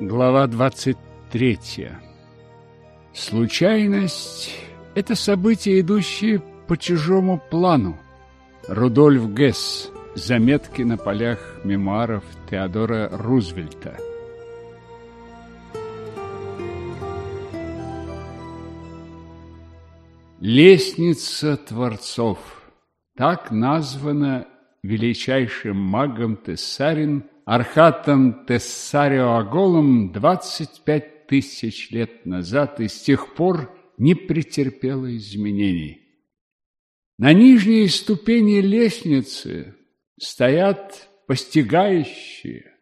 Глава 23. Случайность – это событие, идущее по чужому плану. Рудольф Гесс. Заметки на полях мемуаров Теодора Рузвельта. Лестница Творцов. Так названа величайшим магом Тессарин Архатом Тессариоголом 25 тысяч лет назад и с тех пор не претерпела изменений. На нижней ступени лестницы стоят постигающие,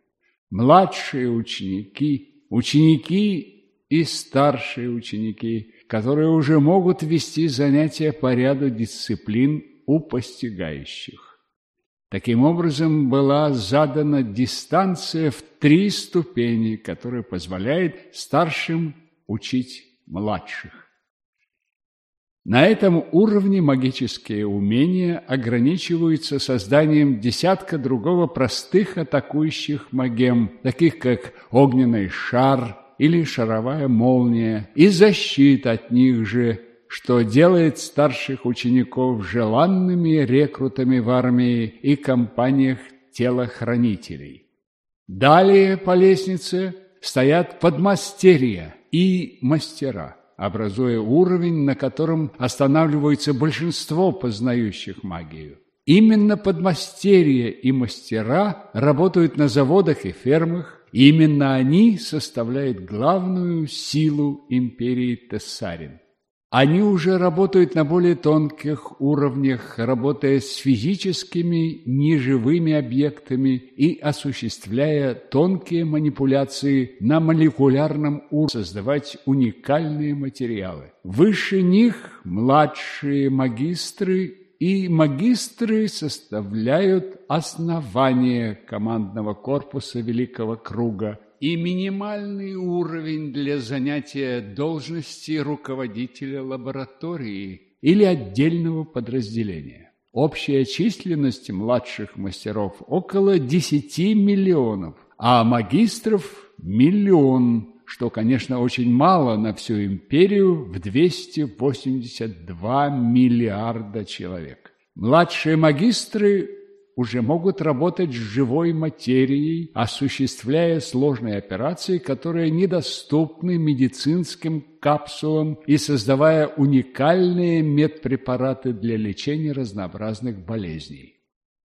младшие ученики, ученики и старшие ученики, которые уже могут вести занятия по ряду дисциплин у постигающих. Таким образом, была задана дистанция в три ступени, которая позволяет старшим учить младших. На этом уровне магические умения ограничиваются созданием десятка другого простых атакующих магем, таких как огненный шар или шаровая молния, и защит от них же что делает старших учеников желанными рекрутами в армии и компаниях телохранителей. Далее по лестнице стоят подмастерья и мастера, образуя уровень, на котором останавливается большинство познающих магию. Именно подмастерья и мастера работают на заводах и фермах, именно они составляют главную силу империи Тессарин. Они уже работают на более тонких уровнях, работая с физическими неживыми объектами и осуществляя тонкие манипуляции на молекулярном уровне, создавать уникальные материалы. Выше них младшие магистры и магистры составляют основание командного корпуса Великого Круга, и минимальный уровень для занятия должности руководителя лаборатории или отдельного подразделения. Общая численность младших мастеров около 10 миллионов, а магистров – миллион, что, конечно, очень мало на всю империю в 282 миллиарда человек. Младшие магистры уже могут работать с живой материей, осуществляя сложные операции, которые недоступны медицинским капсулам и создавая уникальные медпрепараты для лечения разнообразных болезней.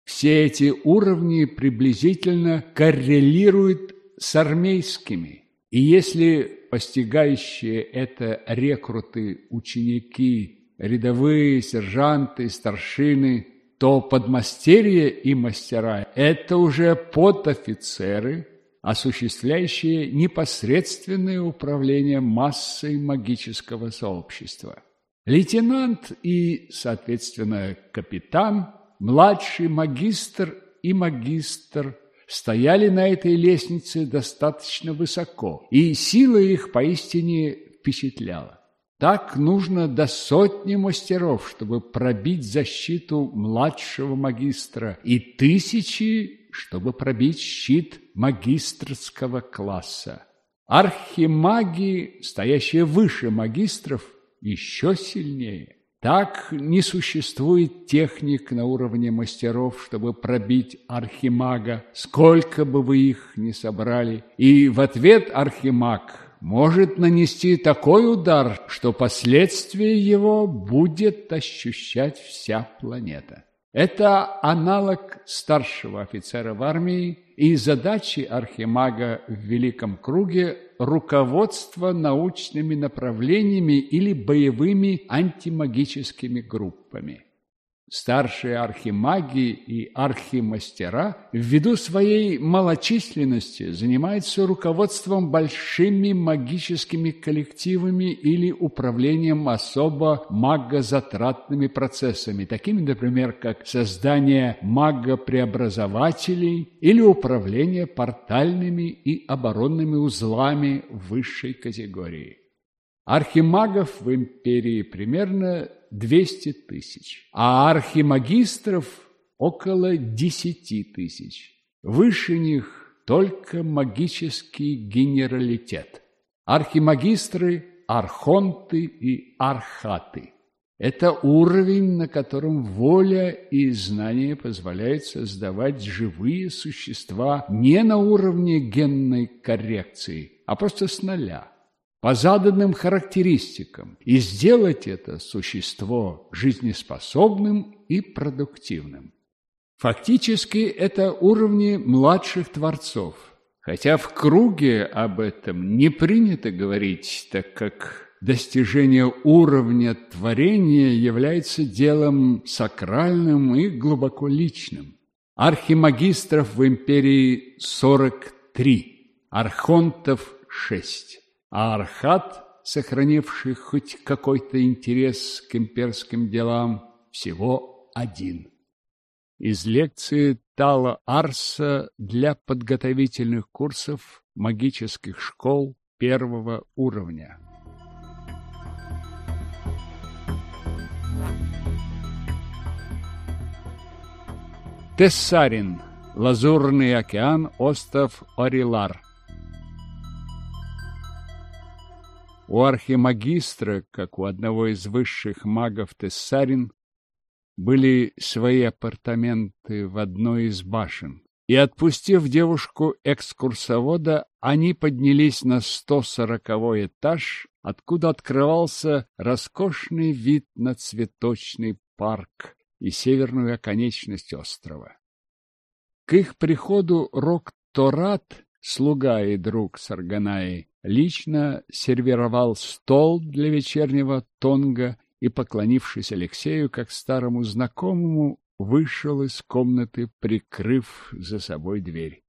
Все эти уровни приблизительно коррелируют с армейскими. И если постигающие это рекруты, ученики, рядовые, сержанты, старшины – то подмастерье и мастера – это уже подофицеры, осуществляющие непосредственное управление массой магического сообщества. Лейтенант и, соответственно, капитан, младший магистр и магистр стояли на этой лестнице достаточно высоко, и сила их поистине впечатляла. Так нужно до сотни мастеров, чтобы пробить защиту младшего магистра, и тысячи, чтобы пробить щит магистрского класса. Архимаги, стоящие выше магистров, еще сильнее. Так не существует техник на уровне мастеров, чтобы пробить архимага, сколько бы вы их ни собрали. И в ответ архимаг может нанести такой удар, что последствия его будет ощущать вся планета. Это аналог старшего офицера в армии и задачи архимага в Великом Круге руководство научными направлениями или боевыми антимагическими группами. Старшие архимаги и архимастера ввиду своей малочисленности занимаются руководством большими магическими коллективами или управлением особо магозатратными процессами, такими, например, как создание магопреобразователей или управление портальными и оборонными узлами высшей категории. Архимагов в империи примерно 200 тысяч, а архимагистров около 10 тысяч. Выше них только магический генералитет. Архимагистры, архонты и архаты. Это уровень, на котором воля и знание позволяют создавать живые существа не на уровне генной коррекции, а просто с нуля, по заданным характеристикам, и сделать это существо жизнеспособным и продуктивным. Фактически это уровни младших творцов, хотя в круге об этом не принято говорить, так как достижение уровня творения является делом сакральным и глубоко личным. Архимагистров в империи 43, архонтов 6, а архат, сохранивших хоть какой-то интерес к имперским делам, всего один. Из лекции Тала Арса для подготовительных курсов магических школ первого уровня. Тессарин, Лазурный океан, остров Орилар. У архимагистра, как у одного из высших магов Тессарин, были свои апартаменты в одной из башен. И, отпустив девушку-экскурсовода, они поднялись на 140-й этаж, откуда открывался роскошный вид на цветочный парк и северную оконечность острова. К их приходу Рок-Торат, слуга и друг Сарганаи, лично сервировал стол для вечернего тонга и, поклонившись Алексею как старому знакомому, вышел из комнаты, прикрыв за собой дверь.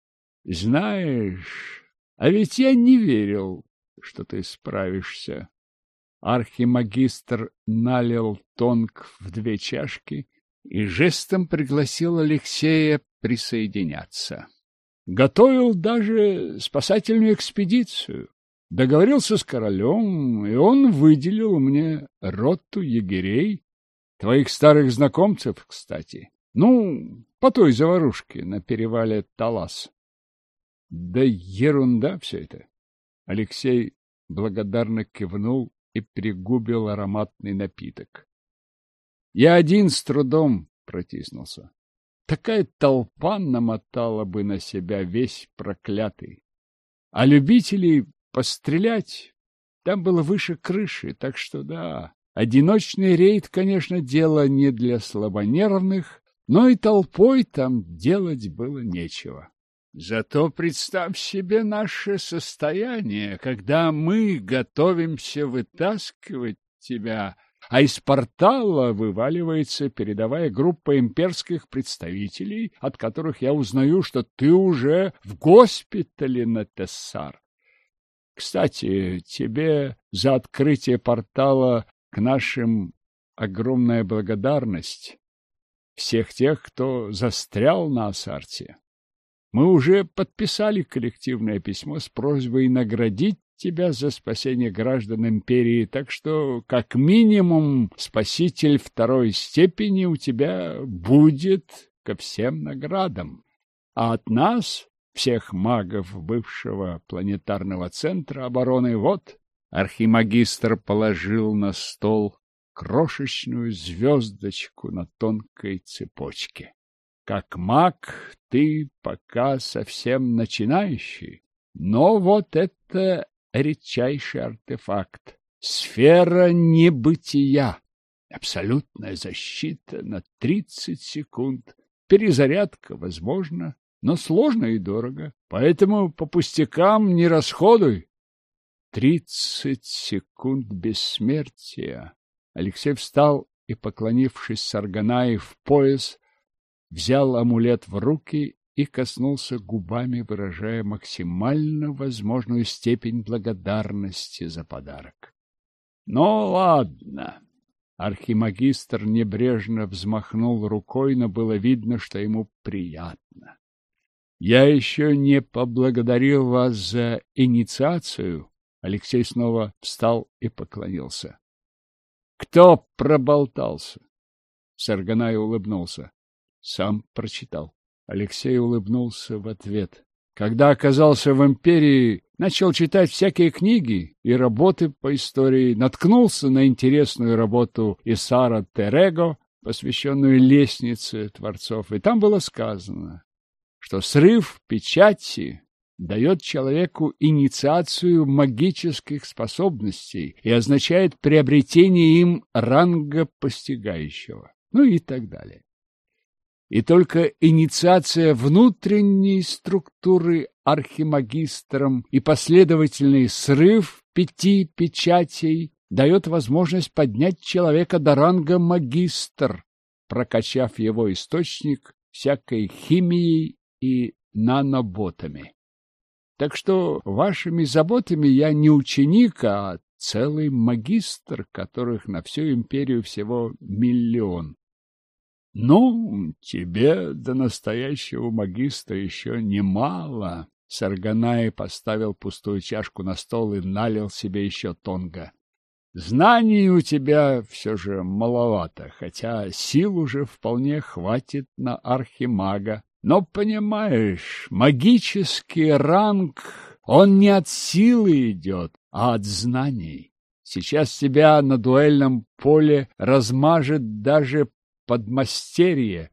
— Знаешь, а ведь я не верил, что ты справишься, Архимагистр налил тонк в две чашки и жестом пригласил Алексея присоединяться. Готовил даже спасательную экспедицию. Договорился с королем, и он выделил мне роту егерей, твоих старых знакомцев, кстати. Ну, по той заварушке на перевале Талас. Да ерунда все это. Алексей благодарно кивнул и пригубил ароматный напиток. Я один с трудом протиснулся. Такая толпа намотала бы на себя весь проклятый. А любителей пострелять там было выше крыши, так что да, одиночный рейд, конечно, дело не для слабонервных, но и толпой там делать было нечего. Зато представь себе наше состояние, когда мы готовимся вытаскивать тебя, а из портала вываливается передовая группа имперских представителей, от которых я узнаю, что ты уже в госпитале на Тессар. Кстати, тебе за открытие портала к нашим огромная благодарность всех тех, кто застрял на Асарте. Мы уже подписали коллективное письмо с просьбой наградить тебя за спасение граждан империи, так что, как минимум, спаситель второй степени у тебя будет ко всем наградам. А от нас, всех магов бывшего планетарного центра обороны, вот, архимагистр положил на стол крошечную звездочку на тонкой цепочке. Как маг ты пока совсем начинающий, но вот это редчайший артефакт. Сфера небытия. Абсолютная защита на 30 секунд. Перезарядка, возможно, но сложно и дорого. Поэтому по пустякам не расходуй. Тридцать секунд бессмертия. Алексей встал и, поклонившись Сарганаи в пояс, взял амулет в руки и коснулся губами, выражая максимально возможную степень благодарности за подарок. — Ну, ладно. Архимагистр небрежно взмахнул рукой, но было видно, что ему приятно. — Я еще не поблагодарил вас за инициацию. Алексей снова встал и поклонился. — Кто проболтался? Сарганай улыбнулся. Сам прочитал. Алексей улыбнулся в ответ. Когда оказался в империи, начал читать всякие книги и работы по истории, наткнулся на интересную работу Исара Терего, посвященную лестнице творцов, и там было сказано, что срыв печати дает человеку инициацию магических способностей и означает приобретение им ранга постигающего, ну и так далее. И только инициация внутренней структуры архимагистром и последовательный срыв пяти печатей дает возможность поднять человека до ранга магистр, прокачав его источник всякой химией и наноботами. Так что вашими заботами я не ученик, а целый магистр, которых на всю империю всего миллион. Ну, тебе до настоящего магистра еще немало. Сарганай поставил пустую чашку на стол и налил себе еще тонго. Знаний у тебя все же маловато, хотя сил уже вполне хватит на архимага. Но, понимаешь, магический ранг, он не от силы идет, а от знаний. Сейчас тебя на дуэльном поле размажет даже подмастерье,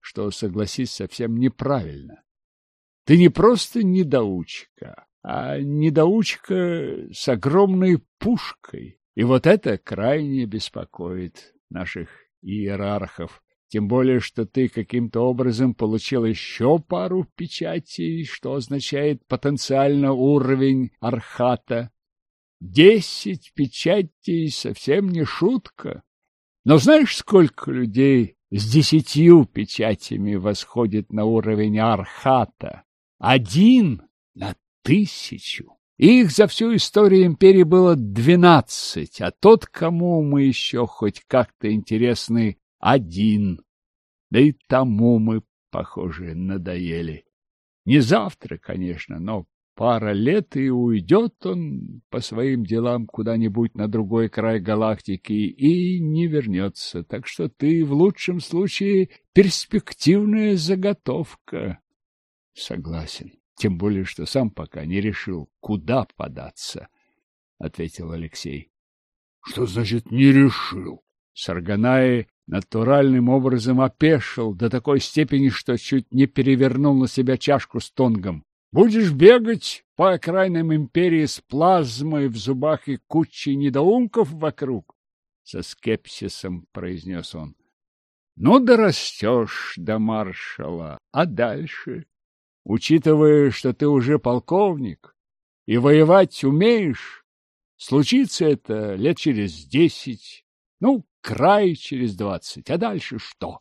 что, согласись, совсем неправильно. Ты не просто недоучка, а недоучка с огромной пушкой. И вот это крайне беспокоит наших иерархов. Тем более, что ты каким-то образом получил еще пару печатей, что означает потенциально уровень архата. Десять печатей совсем не шутка. Но знаешь, сколько людей с десятью печатями восходит на уровень архата? Один на тысячу. Их за всю историю империи было двенадцать, а тот, кому мы еще хоть как-то интересны, один. Да и тому мы, похоже, надоели. Не завтра, конечно, но пара лет, и уйдет он по своим делам куда-нибудь на другой край галактики и не вернется. Так что ты в лучшем случае перспективная заготовка. Согласен. Тем более, что сам пока не решил, куда податься, — ответил Алексей. — Что значит «не решил»? Сарганаи натуральным образом опешил до такой степени, что чуть не перевернул на себя чашку с тонгом. Будешь бегать по окраинам империи с плазмой в зубах и кучей недоумков вокруг? Со скепсисом произнес он. Ну, дорастешь до маршала, а дальше? Учитывая, что ты уже полковник и воевать умеешь, случится это лет через десять, ну, край через двадцать, а дальше что?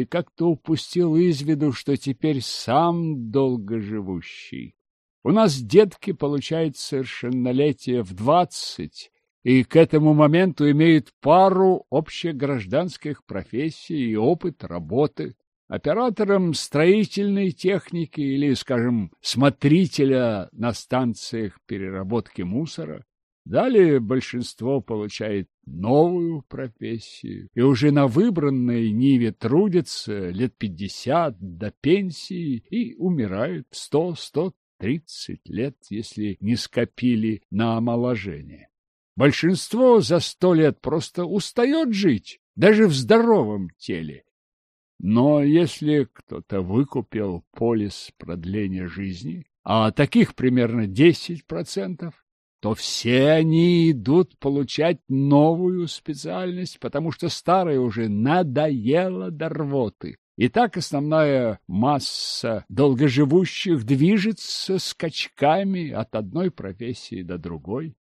Ты как-то упустил из виду, что теперь сам долгоживущий. У нас детки получают совершеннолетие в двадцать, и к этому моменту имеют пару общегражданских профессий и опыт работы. Оператором строительной техники или, скажем, смотрителя на станциях переработки мусора Далее большинство получает новую профессию и уже на выбранной ниве трудятся лет пятьдесят до пенсии и умирают сто-сто тридцать лет, если не скопили на омоложение. Большинство за сто лет просто устает жить, даже в здоровом теле. Но если кто-то выкупил полис продления жизни, а таких примерно десять процентов, то все они идут получать новую специальность, потому что старая уже надоела до рвоты. И так основная масса долгоживущих движется скачками от одной профессии до другой.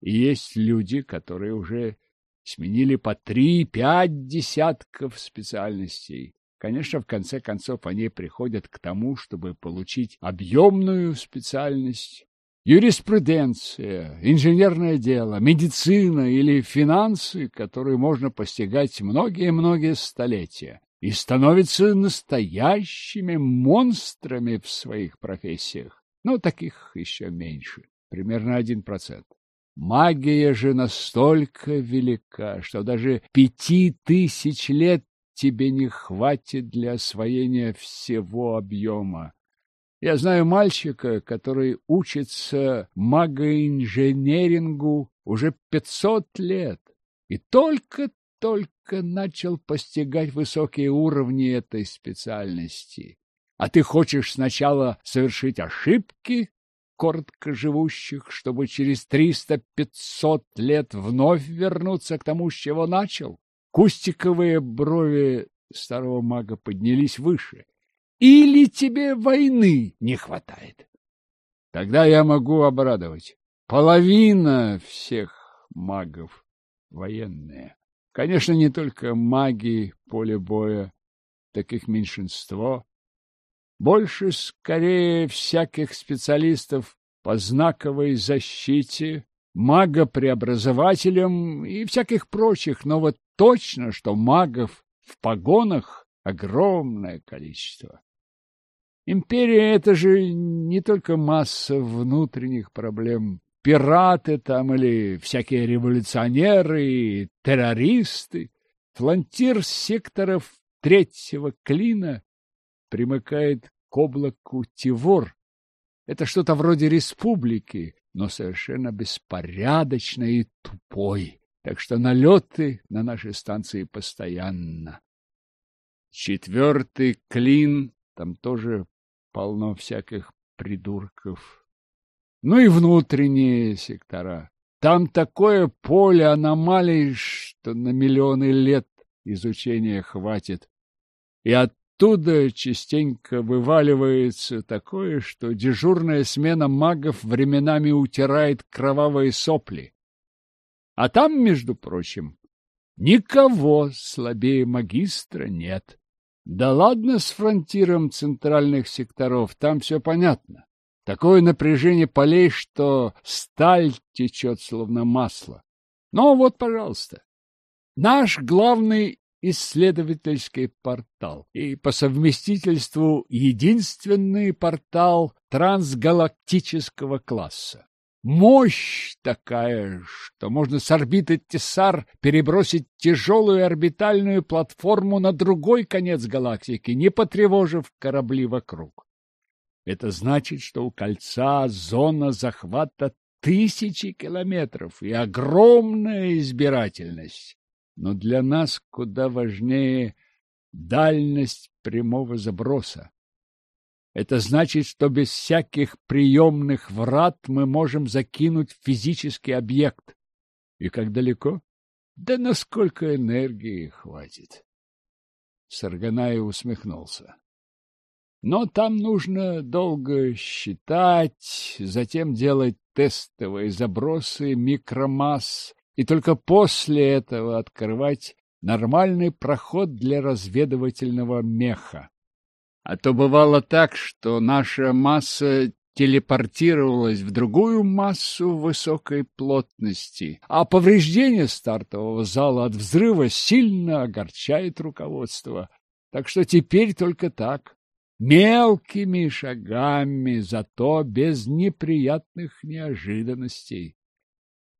И есть люди, которые уже сменили по три-пять десятков специальностей. Конечно, в конце концов они приходят к тому, чтобы получить объемную специальность, юриспруденция, инженерное дело, медицина или финансы, которые можно постигать многие-многие столетия, и становятся настоящими монстрами в своих профессиях. Но таких еще меньше, примерно один процент. Магия же настолько велика, что даже пяти тысяч лет тебе не хватит для освоения всего объема. Я знаю мальчика, который учится магоинженерингу уже пятьсот лет и только-только начал постигать высокие уровни этой специальности. А ты хочешь сначала совершить ошибки коротко живущих, чтобы через триста-пятьсот лет вновь вернуться к тому, с чего начал? Кустиковые брови старого мага поднялись выше. Или тебе войны не хватает? Тогда я могу обрадовать. Половина всех магов военные. Конечно, не только маги поле боя, таких меньшинство. Больше, скорее, всяких специалистов по знаковой защите, мага-преобразователям и всяких прочих, но вот точно, что магов в погонах огромное количество. Империя — это же не только масса внутренних проблем. Пираты там или всякие революционеры террористы. Флантир секторов третьего клина примыкает к облаку Тивор. Это что-то вроде республики, но совершенно беспорядочной и тупой. Так что налеты на нашей станции постоянно. Четвертый клин, там тоже полно всяких придурков. Ну и внутренние сектора. Там такое поле аномалий, что на миллионы лет изучения хватит. И оттуда частенько вываливается такое, что дежурная смена магов временами утирает кровавые сопли. А там, между прочим, никого слабее магистра нет. Да ладно с фронтиром центральных секторов, там все понятно. Такое напряжение полей, что сталь течет словно масло. Но вот, пожалуйста, наш главный исследовательский портал и по совместительству единственный портал трансгалактического класса. Мощь такая, что можно с орбиты Тесар перебросить тяжелую орбитальную платформу на другой конец галактики, не потревожив корабли вокруг. Это значит, что у кольца зона захвата тысячи километров и огромная избирательность. Но для нас куда важнее дальность прямого заброса. Это значит, что без всяких приемных врат мы можем закинуть физический объект. И как далеко? Да насколько энергии хватит. Сарганаев усмехнулся. Но там нужно долго считать, затем делать тестовые забросы микромасс, и только после этого открывать нормальный проход для разведывательного меха. А то бывало так, что наша масса телепортировалась в другую массу высокой плотности, а повреждение стартового зала от взрыва сильно огорчает руководство. Так что теперь только так, мелкими шагами, зато без неприятных неожиданностей.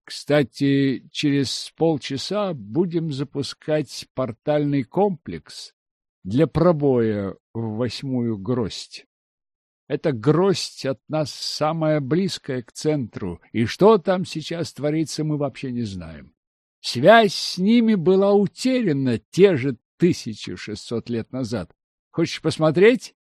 Кстати, через полчаса будем запускать портальный комплекс для пробоя в восьмую гроздь. Эта гроздь от нас самая близкая к центру, и что там сейчас творится, мы вообще не знаем. Связь с ними была утеряна те же 1600 лет назад. Хочешь посмотреть?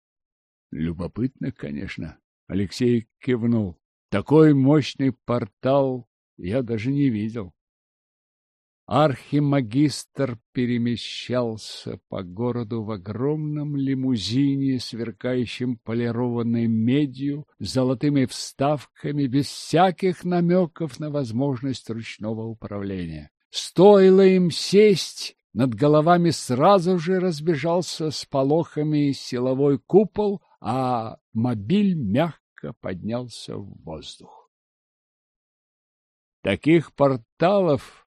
Любопытно, конечно. Алексей кивнул. Такой мощный портал я даже не видел. Архимагистр перемещался по городу в огромном лимузине, сверкающем полированной медью, золотыми вставками, без всяких намеков на возможность ручного управления. Стоило им сесть, над головами сразу же разбежался с полохами силовой купол, а мобиль мягко поднялся в воздух. Таких порталов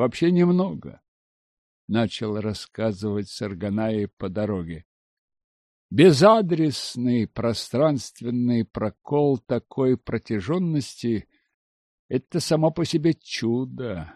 вообще немного, — начал рассказывать Сарганаи по дороге. Безадресный пространственный прокол такой протяженности — это само по себе чудо.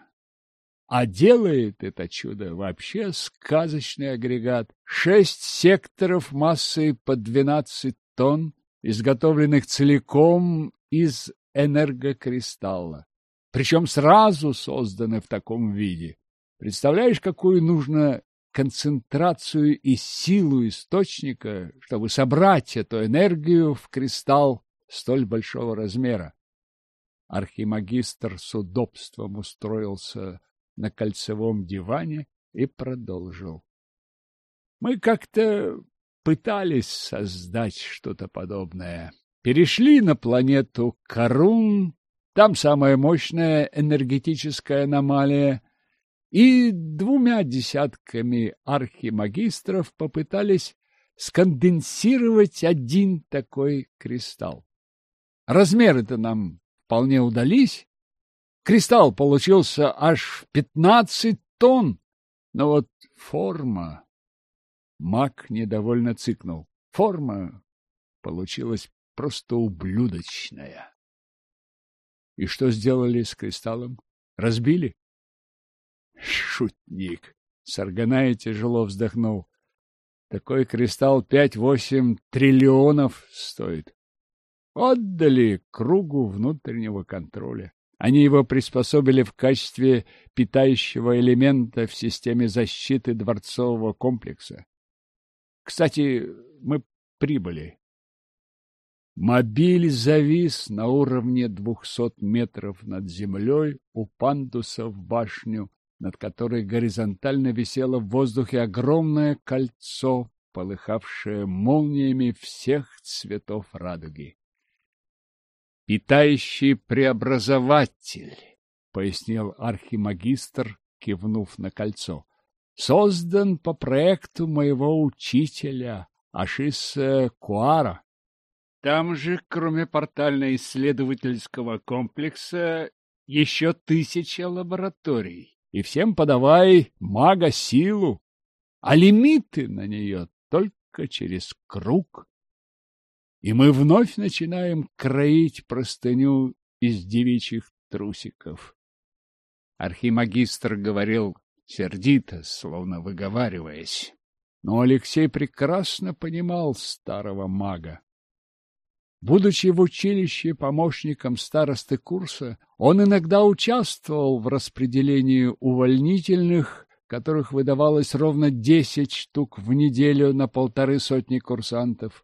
А делает это чудо вообще сказочный агрегат. Шесть секторов массой по двенадцать тонн изготовленных целиком из энергокристалла. Причем сразу созданы в таком виде. Представляешь, какую нужно концентрацию и силу источника, чтобы собрать эту энергию в кристалл столь большого размера. Архимагистр с удобством устроился на кольцевом диване и продолжил. Мы как-то пытались создать что-то подобное. Перешли на планету Карун, там самая мощная энергетическая аномалия, и двумя десятками архимагистров попытались сконденсировать один такой кристалл. Размеры-то нам вполне удались. Кристалл получился аж пятнадцать тонн, но вот форма... Маг недовольно цыкнул. Форма получилась просто ублюдочная. И что сделали с кристаллом? Разбили? Шутник. Сарганая тяжело вздохнул. Такой кристалл пять-восемь триллионов стоит. Отдали кругу внутреннего контроля. Они его приспособили в качестве питающего элемента в системе защиты дворцового комплекса. Кстати, мы прибыли. Мобиль завис на уровне двухсот метров над землей у пандуса в башню, над которой горизонтально висело в воздухе огромное кольцо, полыхавшее молниями всех цветов радуги. «Питающий преобразователь», — пояснил архимагистр, кивнув на кольцо создан по проекту моего учителя Ашиса Куара. Там же, кроме портально-исследовательского комплекса, еще тысяча лабораторий. И всем подавай мага-силу, а лимиты на нее только через круг. И мы вновь начинаем кроить простыню из девичьих трусиков. Архимагистр говорил сердито, словно выговариваясь. Но Алексей прекрасно понимал старого мага. Будучи в училище помощником старосты курса, он иногда участвовал в распределении увольнительных, которых выдавалось ровно десять штук в неделю на полторы сотни курсантов.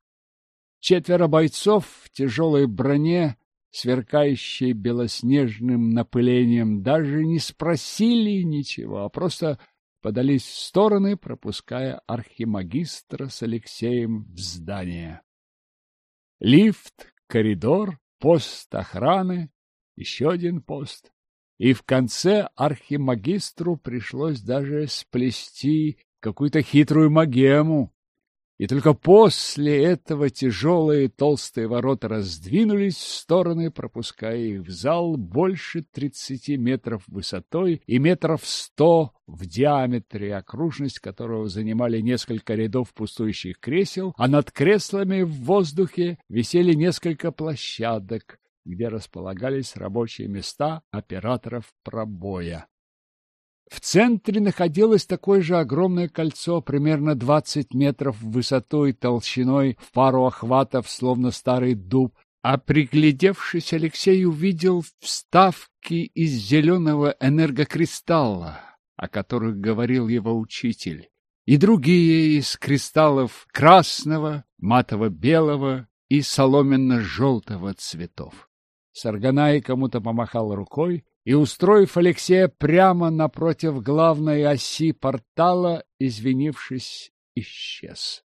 Четверо бойцов в тяжелой броне сверкающие белоснежным напылением, даже не спросили ничего, а просто подались в стороны, пропуская архимагистра с Алексеем в здание. Лифт, коридор, пост охраны, еще один пост. И в конце архимагистру пришлось даже сплести какую-то хитрую магему, и только после этого тяжелые толстые ворота раздвинулись в стороны, пропуская их в зал больше тридцати метров высотой и метров сто в диаметре, окружность которого занимали несколько рядов пустующих кресел, а над креслами в воздухе висели несколько площадок, где располагались рабочие места операторов пробоя. В центре находилось такое же огромное кольцо, примерно 20 метров в высоту и толщиной, в пару охватов, словно старый дуб, а приглядевшись, Алексей увидел вставки из зеленого энергокристалла, о которых говорил его учитель, и другие из кристаллов красного, матово-белого и соломенно-желтого цветов. Сарганай кому-то помахал рукой, и, устроив Алексея прямо напротив главной оси портала, извинившись, исчез.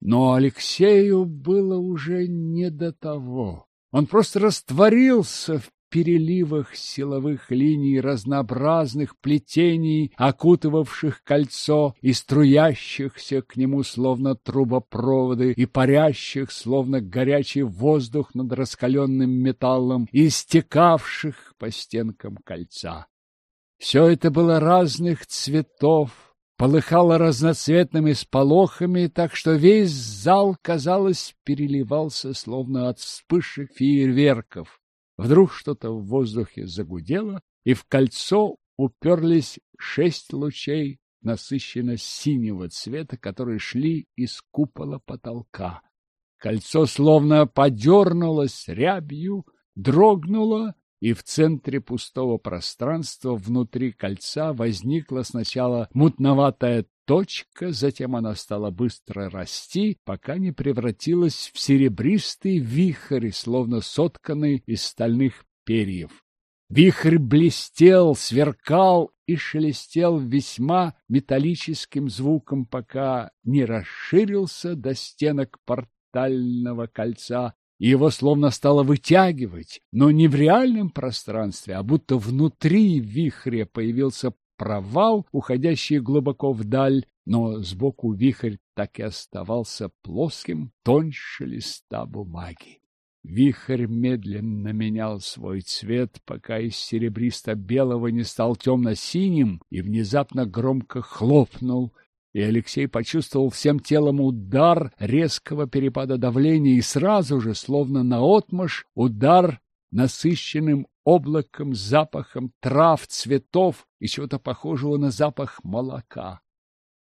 Но Алексею было уже не до того. Он просто растворился в переливах силовых линий разнообразных плетений, окутывавших кольцо и струящихся к нему словно трубопроводы и парящих словно горячий воздух над раскаленным металлом и стекавших по стенкам кольца. Все это было разных цветов, полыхало разноцветными сполохами, так что весь зал, казалось, переливался словно от вспышек фейерверков. Вдруг что-то в воздухе загудело, и в кольцо уперлись шесть лучей насыщенно синего цвета, которые шли из купола потолка. Кольцо словно подернулось рябью, дрогнуло, и в центре пустого пространства внутри кольца возникла сначала мутноватая точка, затем она стала быстро расти, пока не превратилась в серебристый вихрь, словно сотканный из стальных перьев. Вихрь блестел, сверкал и шелестел весьма металлическим звуком, пока не расширился до стенок портального кольца, его словно стало вытягивать, но не в реальном пространстве, а будто внутри вихря появился провал, уходящий глубоко вдаль, но сбоку вихрь так и оставался плоским, тоньше листа бумаги. Вихрь медленно менял свой цвет, пока из серебристо-белого не стал темно-синим и внезапно громко хлопнул, и Алексей почувствовал всем телом удар резкого перепада давления и сразу же, словно наотмашь, удар насыщенным облаком, запахом трав, цветов и чего-то похожего на запах молока.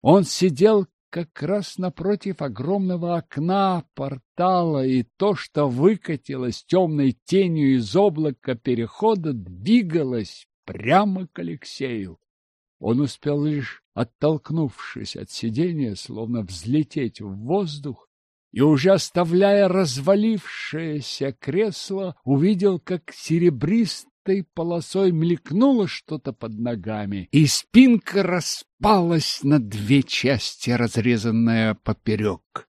Он сидел как раз напротив огромного окна портала, и то, что выкатилось темной тенью из облака перехода, двигалось прямо к Алексею. Он успел лишь, оттолкнувшись от сидения, словно взлететь в воздух, и уже оставляя развалившееся кресло, увидел, как серебристой полосой мелькнуло что-то под ногами, и спинка распалась на две части, разрезанная поперек.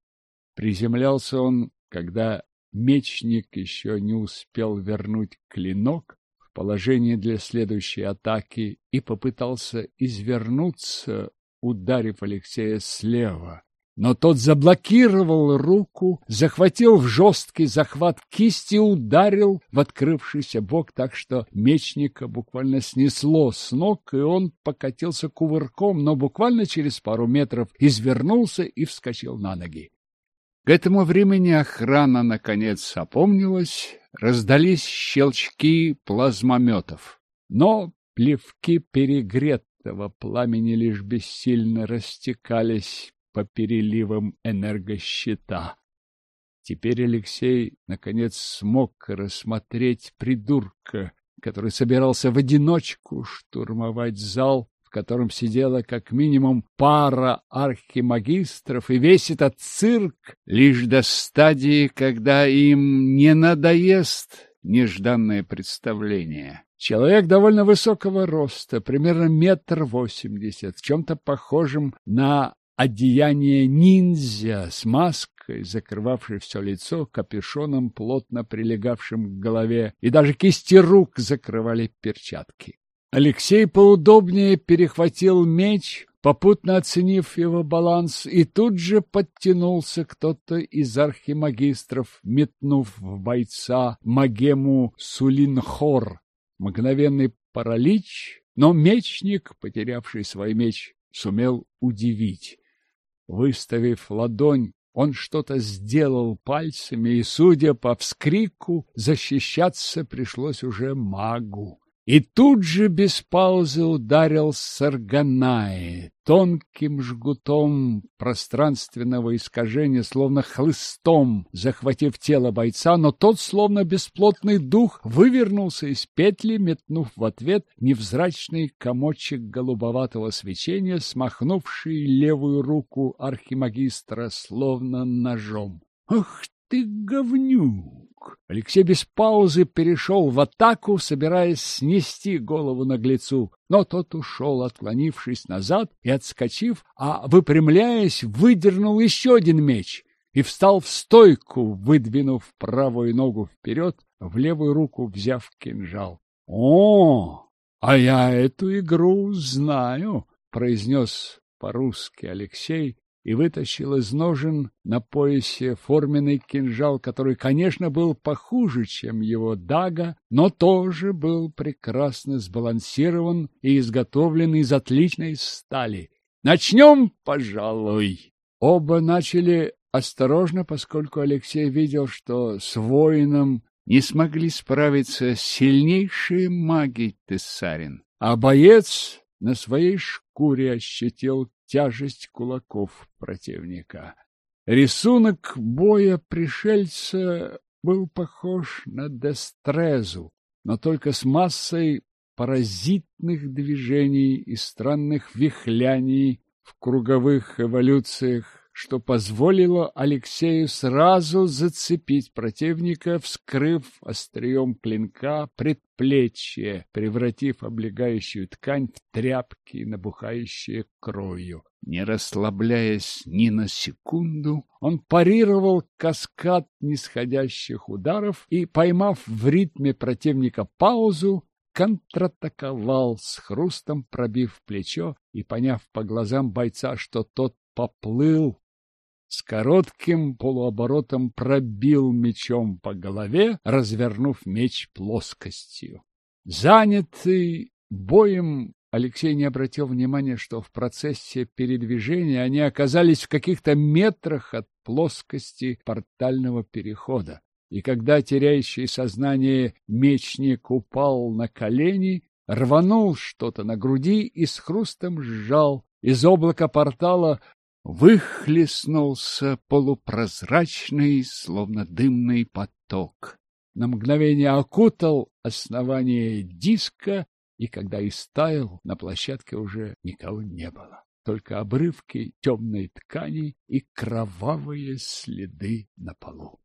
Приземлялся он, когда мечник еще не успел вернуть клинок, положение для следующей атаки и попытался извернуться, ударив Алексея слева. Но тот заблокировал руку, захватил в жесткий захват кисти ударил в открывшийся бок так, что мечника буквально снесло с ног, и он покатился кувырком, но буквально через пару метров извернулся и вскочил на ноги. К этому времени охрана, наконец, опомнилась, раздались щелчки плазмометов. Но плевки перегретого пламени лишь бессильно растекались по переливам энергощита. Теперь Алексей, наконец, смог рассмотреть придурка, который собирался в одиночку штурмовать зал в котором сидела как минимум пара архимагистров, и весь этот цирк лишь до стадии, когда им не надоест нежданное представление. Человек довольно высокого роста, примерно метр восемьдесят, в чем-то похожем на одеяние ниндзя с маской, закрывавшей все лицо, капюшоном, плотно прилегавшим к голове, и даже кисти рук закрывали перчатки. Алексей поудобнее перехватил меч, попутно оценив его баланс, и тут же подтянулся кто-то из архимагистров, метнув в бойца Магему Сулинхор. Мгновенный паралич, но мечник, потерявший свой меч, сумел удивить. Выставив ладонь, он что-то сделал пальцами, и, судя по вскрику, защищаться пришлось уже магу. И тут же без паузы ударил Сарганаи тонким жгутом пространственного искажения, словно хлыстом, захватив тело бойца, но тот, словно бесплотный дух, вывернулся из петли, метнув в ответ невзрачный комочек голубоватого свечения, смахнувший левую руку архимагистра, словно ножом. «Ах ты, говнюк!» Алексей без паузы перешел в атаку, собираясь снести голову наглецу, но тот ушел, отклонившись назад и отскочив, а, выпрямляясь, выдернул еще один меч и встал в стойку, выдвинув правую ногу вперед, в левую руку взяв кинжал. — О, а я эту игру знаю, — произнес по-русски Алексей, и вытащил из ножен на поясе форменный кинжал, который, конечно, был похуже, чем его дага, но тоже был прекрасно сбалансирован и изготовлен из отличной стали. «Начнем, пожалуй!» Оба начали осторожно, поскольку Алексей видел, что с воином не смогли справиться сильнейшие маги Тессарин, а боец на своей шкуре ощутил тяжесть кулаков противника. Рисунок боя пришельца был похож на дестрезу, но только с массой паразитных движений и странных вихляний в круговых эволюциях что позволило Алексею сразу зацепить противника, вскрыв острием клинка предплечье, превратив облегающую ткань в тряпки, набухающие кровью. Не расслабляясь ни на секунду, он парировал каскад нисходящих ударов и, поймав в ритме противника паузу, контратаковал с хрустом, пробив плечо и поняв по глазам бойца, что тот поплыл с коротким полуоборотом пробил мечом по голове, развернув меч плоскостью. Занятый боем, Алексей не обратил внимания, что в процессе передвижения они оказались в каких-то метрах от плоскости портального перехода. И когда теряющий сознание мечник упал на колени, рванул что-то на груди и с хрустом сжал. Из облака портала выхлестнулся полупрозрачный, словно дымный поток. На мгновение окутал основание диска, и когда истаял, на площадке уже никого не было. Только обрывки темной ткани и кровавые следы на полу.